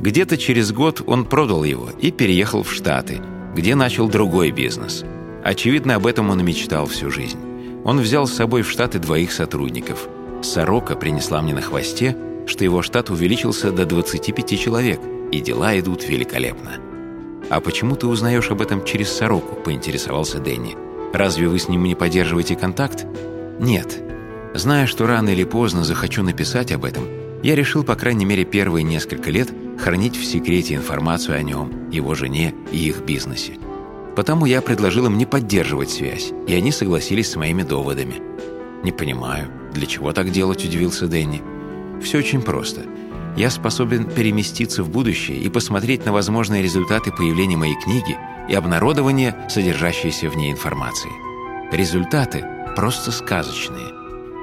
Где-то через год он продал его и переехал в Штаты, где начал другой бизнес. Очевидно, об этом он и мечтал всю жизнь. Он взял с собой в Штаты двоих сотрудников. Сорока принесла мне на хвосте, что его штат увеличился до 25 человек, и дела идут великолепно. «А почему ты узнаешь об этом через Сороку?» – поинтересовался Дэнни. «Разве вы с ним не поддерживаете контакт?» «Нет. Зная, что рано или поздно захочу написать об этом, я решил, по крайней мере, первые несколько лет хранить в секрете информацию о нем, его жене и их бизнесе. Потому я предложил им не поддерживать связь, и они согласились с моими доводами. «Не понимаю, для чего так делать?» – удивился Дэнни. «Все очень просто. Я способен переместиться в будущее и посмотреть на возможные результаты появления моей книги и обнародования содержащейся в ней информации. Результаты просто сказочные.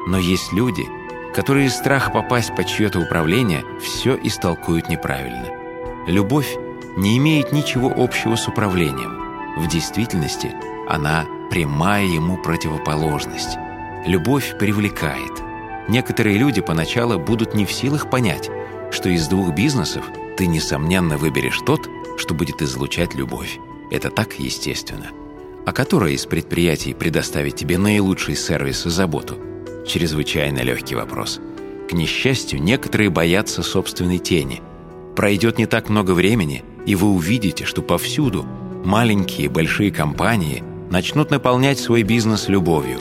Но есть люди – которые из страха попасть под чье-то управление все истолкуют неправильно. Любовь не имеет ничего общего с управлением. В действительности она прямая ему противоположность. Любовь привлекает. Некоторые люди поначалу будут не в силах понять, что из двух бизнесов ты, несомненно, выберешь тот, что будет излучать любовь. Это так естественно. А которое из предприятий предоставит тебе наилучший сервис и заботу – чрезвычайно легкий вопрос. К несчастью, некоторые боятся собственной тени. Пройдет не так много времени, и вы увидите, что повсюду маленькие и большие компании начнут наполнять свой бизнес любовью.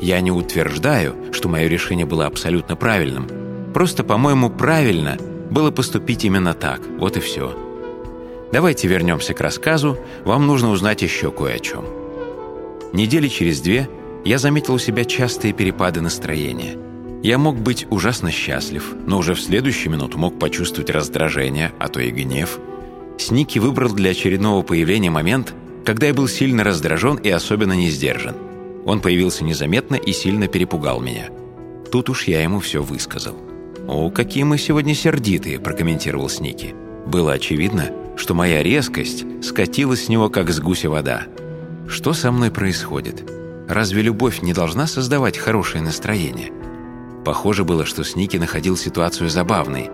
Я не утверждаю, что мое решение было абсолютно правильным. Просто, по-моему, правильно было поступить именно так. Вот и все. Давайте вернемся к рассказу. Вам нужно узнать еще кое о чем. Недели через две – я заметил у себя частые перепады настроения. Я мог быть ужасно счастлив, но уже в следующую минуту мог почувствовать раздражение, а то и гнев. Сники выбрал для очередного появления момент, когда я был сильно раздражен и особенно не сдержан. Он появился незаметно и сильно перепугал меня. Тут уж я ему все высказал. «О, какие мы сегодня сердитые», – прокомментировал Сники. Было очевидно, что моя резкость скатилась с него, как с гуся вода. Что со мной происходит? Разве любовь не должна создавать хорошее настроение? Похоже было, что Сники находил ситуацию забавной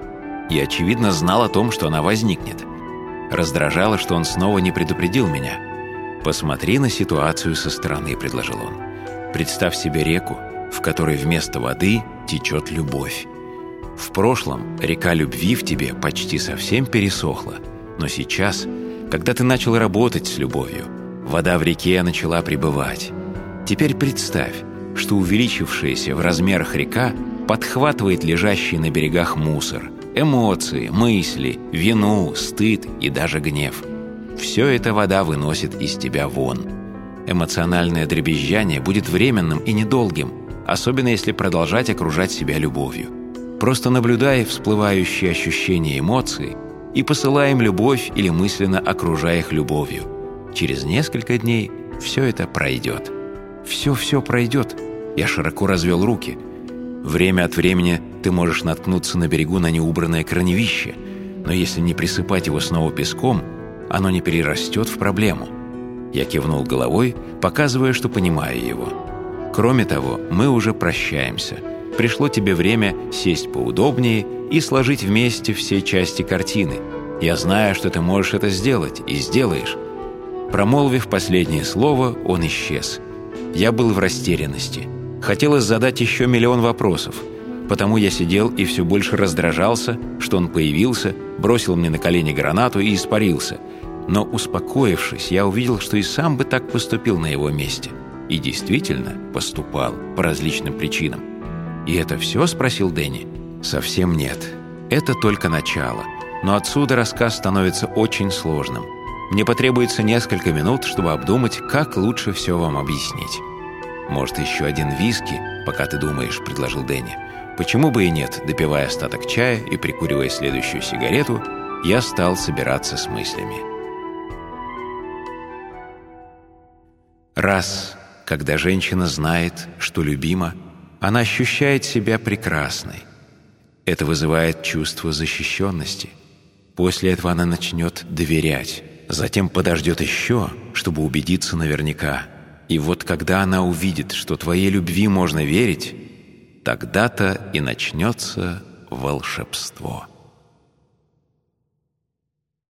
и, очевидно, знал о том, что она возникнет. Раздражало, что он снова не предупредил меня. «Посмотри на ситуацию со стороны», — предложил он. «Представь себе реку, в которой вместо воды течет любовь. В прошлом река любви в тебе почти совсем пересохла, но сейчас, когда ты начал работать с любовью, вода в реке начала прибывать». Теперь представь, что увеличившаяся в размерах река подхватывает лежащий на берегах мусор, эмоции, мысли, вину, стыд и даже гнев. Все это вода выносит из тебя вон. Эмоциональное дребезжание будет временным и недолгим, особенно если продолжать окружать себя любовью. Просто наблюдай всплывающие ощущения эмоций и посылай им любовь или мысленно окружай их любовью. Через несколько дней все это пройдет. Все-все пройдет. Я широко развел руки. Время от времени ты можешь наткнуться на берегу на неубранное корневище, но если не присыпать его снова песком, оно не перерастет в проблему. Я кивнул головой, показывая, что понимаю его. Кроме того, мы уже прощаемся. Пришло тебе время сесть поудобнее и сложить вместе все части картины. Я знаю, что ты можешь это сделать, и сделаешь. Промолвив последнее слово, он исчез. Я был в растерянности. Хотелось задать еще миллион вопросов. Потому я сидел и все больше раздражался, что он появился, бросил мне на колени гранату и испарился. Но, успокоившись, я увидел, что и сам бы так поступил на его месте. И действительно поступал по различным причинам. «И это все?» – спросил Дэнни. «Совсем нет. Это только начало. Но отсюда рассказ становится очень сложным. Мне потребуется несколько минут, чтобы обдумать, как лучше все вам объяснить. «Может, еще один виски, пока ты думаешь», — предложил Дэнни. «Почему бы и нет?» Допивая остаток чая и прикуривая следующую сигарету, я стал собираться с мыслями. Раз, когда женщина знает, что любима, она ощущает себя прекрасной. Это вызывает чувство защищенности. После этого она начнет доверять, Затем подождет еще, чтобы убедиться наверняка. И вот когда она увидит, что твоей любви можно верить, тогда-то и начнется волшебство.